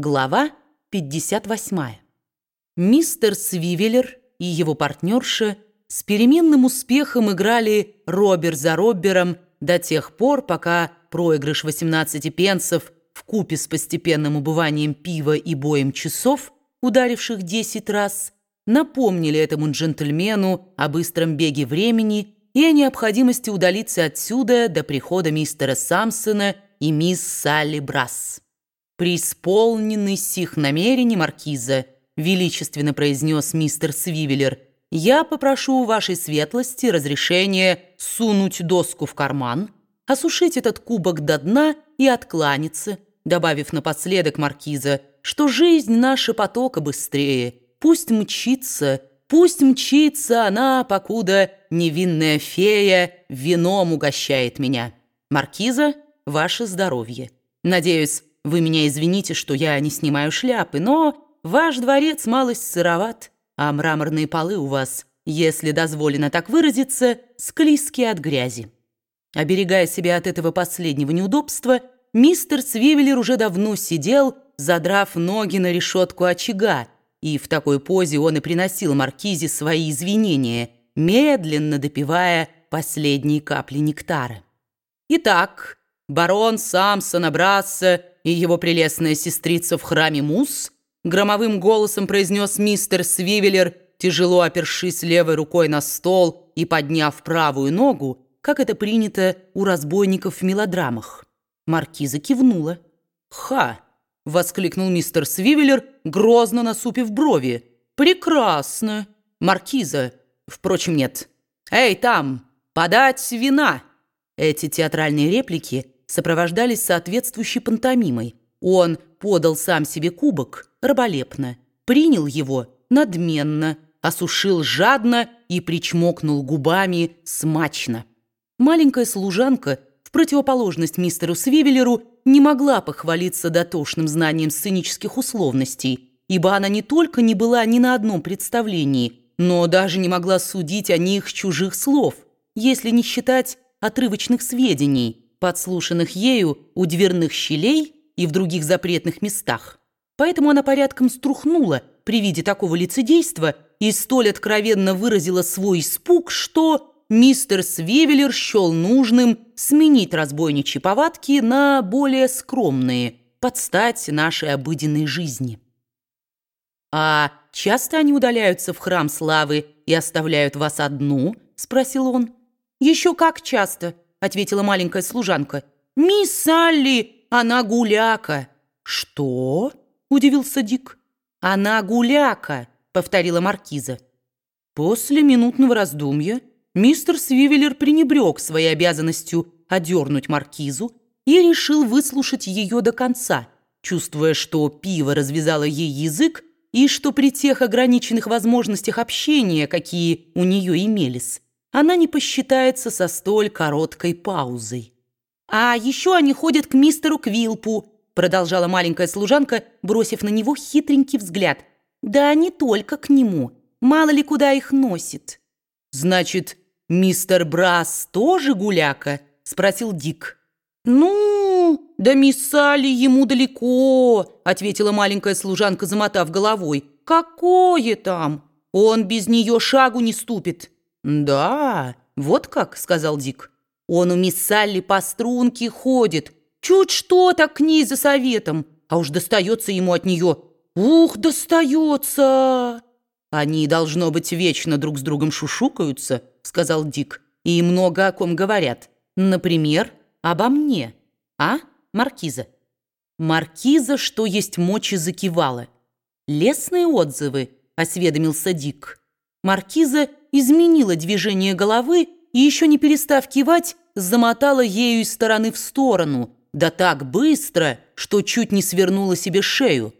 Глава 58. Мистер Свивеллер и его партнерша с переменным успехом играли робер за робером до тех пор, пока проигрыш 18 пенсов в купе с постепенным убыванием пива и боем часов, ударивших 10 раз, напомнили этому джентльмену о быстром беге времени и о необходимости удалиться отсюда до прихода мистера Самсона и мисс Салли Брасс. «Преисполненный сих намерений, Маркиза», — величественно произнес мистер Свивеллер, «я попрошу у вашей светлости разрешения сунуть доску в карман, осушить этот кубок до дна и откланяться, добавив напоследок Маркиза, что жизнь наша потока быстрее, пусть мчится, пусть мчится она, покуда невинная фея вином угощает меня. Маркиза, ваше здоровье. Надеюсь, вы меня извините, что я не снимаю шляпы, но ваш дворец малость сыроват, а мраморные полы у вас, если дозволено так выразиться, склизкие от грязи. Оберегая себя от этого последнего неудобства, мистер Свивеллер уже давно сидел, задрав ноги на решетку очага, и в такой позе он и приносил Маркизе свои извинения, медленно допивая последние капли нектара. Итак, барон Самсон Брасса и его прелестная сестрица в храме Мус, громовым голосом произнес мистер Свивеллер, тяжело опершись левой рукой на стол и подняв правую ногу, как это принято у разбойников в мелодрамах. Маркиза кивнула. «Ха!» — воскликнул мистер Свивеллер, грозно насупив брови. «Прекрасно! Маркиза! Впрочем, нет. Эй, там! Подать вина!» Эти театральные реплики — сопровождались соответствующей пантомимой. Он подал сам себе кубок раболепно, принял его надменно, осушил жадно и причмокнул губами смачно. Маленькая служанка, в противоположность мистеру Свивеллеру, не могла похвалиться дотошным знанием сценических условностей, ибо она не только не была ни на одном представлении, но даже не могла судить о них чужих слов, если не считать отрывочных сведений – подслушанных ею у дверных щелей и в других запретных местах. Поэтому она порядком струхнула при виде такого лицедейства и столь откровенно выразила свой испуг, что мистер Свивеллер счел нужным сменить разбойничьи повадки на более скромные, под стать нашей обыденной жизни. «А часто они удаляются в храм славы и оставляют вас одну?» – спросил он. «Еще как часто!» — ответила маленькая служанка. «Мисс Салли, она гуляка». «Что?» — удивился Дик. «Она гуляка», — повторила маркиза. После минутного раздумья мистер Свивеллер пренебрег своей обязанностью одернуть маркизу и решил выслушать ее до конца, чувствуя, что пиво развязало ей язык и что при тех ограниченных возможностях общения, какие у нее имелись, она не посчитается со столь короткой паузой. «А еще они ходят к мистеру Квилпу», продолжала маленькая служанка, бросив на него хитренький взгляд. «Да не только к нему. Мало ли куда их носит». «Значит, мистер Брас тоже гуляка?» спросил Дик. «Ну, да мисс Салли ему далеко», ответила маленькая служанка, замотав головой. «Какое там? Он без нее шагу не ступит». «Да, вот как», — сказал Дик. «Он у мисс Салли по струнке ходит. Чуть что так к ней за советом, а уж достается ему от нее. Ух, достается!» «Они, должно быть, вечно друг с другом шушукаются», — сказал Дик, «и много о ком говорят. Например, обо мне. А, Маркиза?» Маркиза, что есть мочи, закивала. «Лесные отзывы», — осведомился Дик. Маркиза изменила движение головы и, еще не перестав кивать, замотала ею из стороны в сторону, да так быстро, что чуть не свернула себе шею.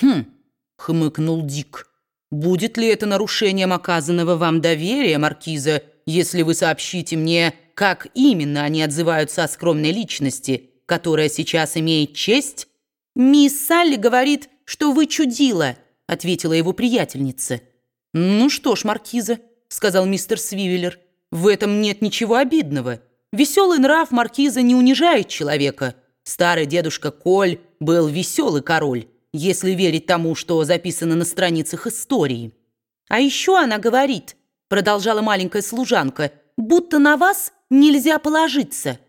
«Хм», — хмыкнул Дик, — «будет ли это нарушением оказанного вам доверия, Маркиза, если вы сообщите мне, как именно они отзываются о скромной личности, которая сейчас имеет честь?» «Мисс Салли говорит, что вы чудила», — ответила его приятельница. «Ну что ж, Маркиза», — сказал мистер Свивеллер, «в этом нет ничего обидного. Веселый нрав Маркиза не унижает человека. Старый дедушка Коль был веселый король, если верить тому, что записано на страницах истории. А еще она говорит, продолжала маленькая служанка, будто на вас нельзя положиться.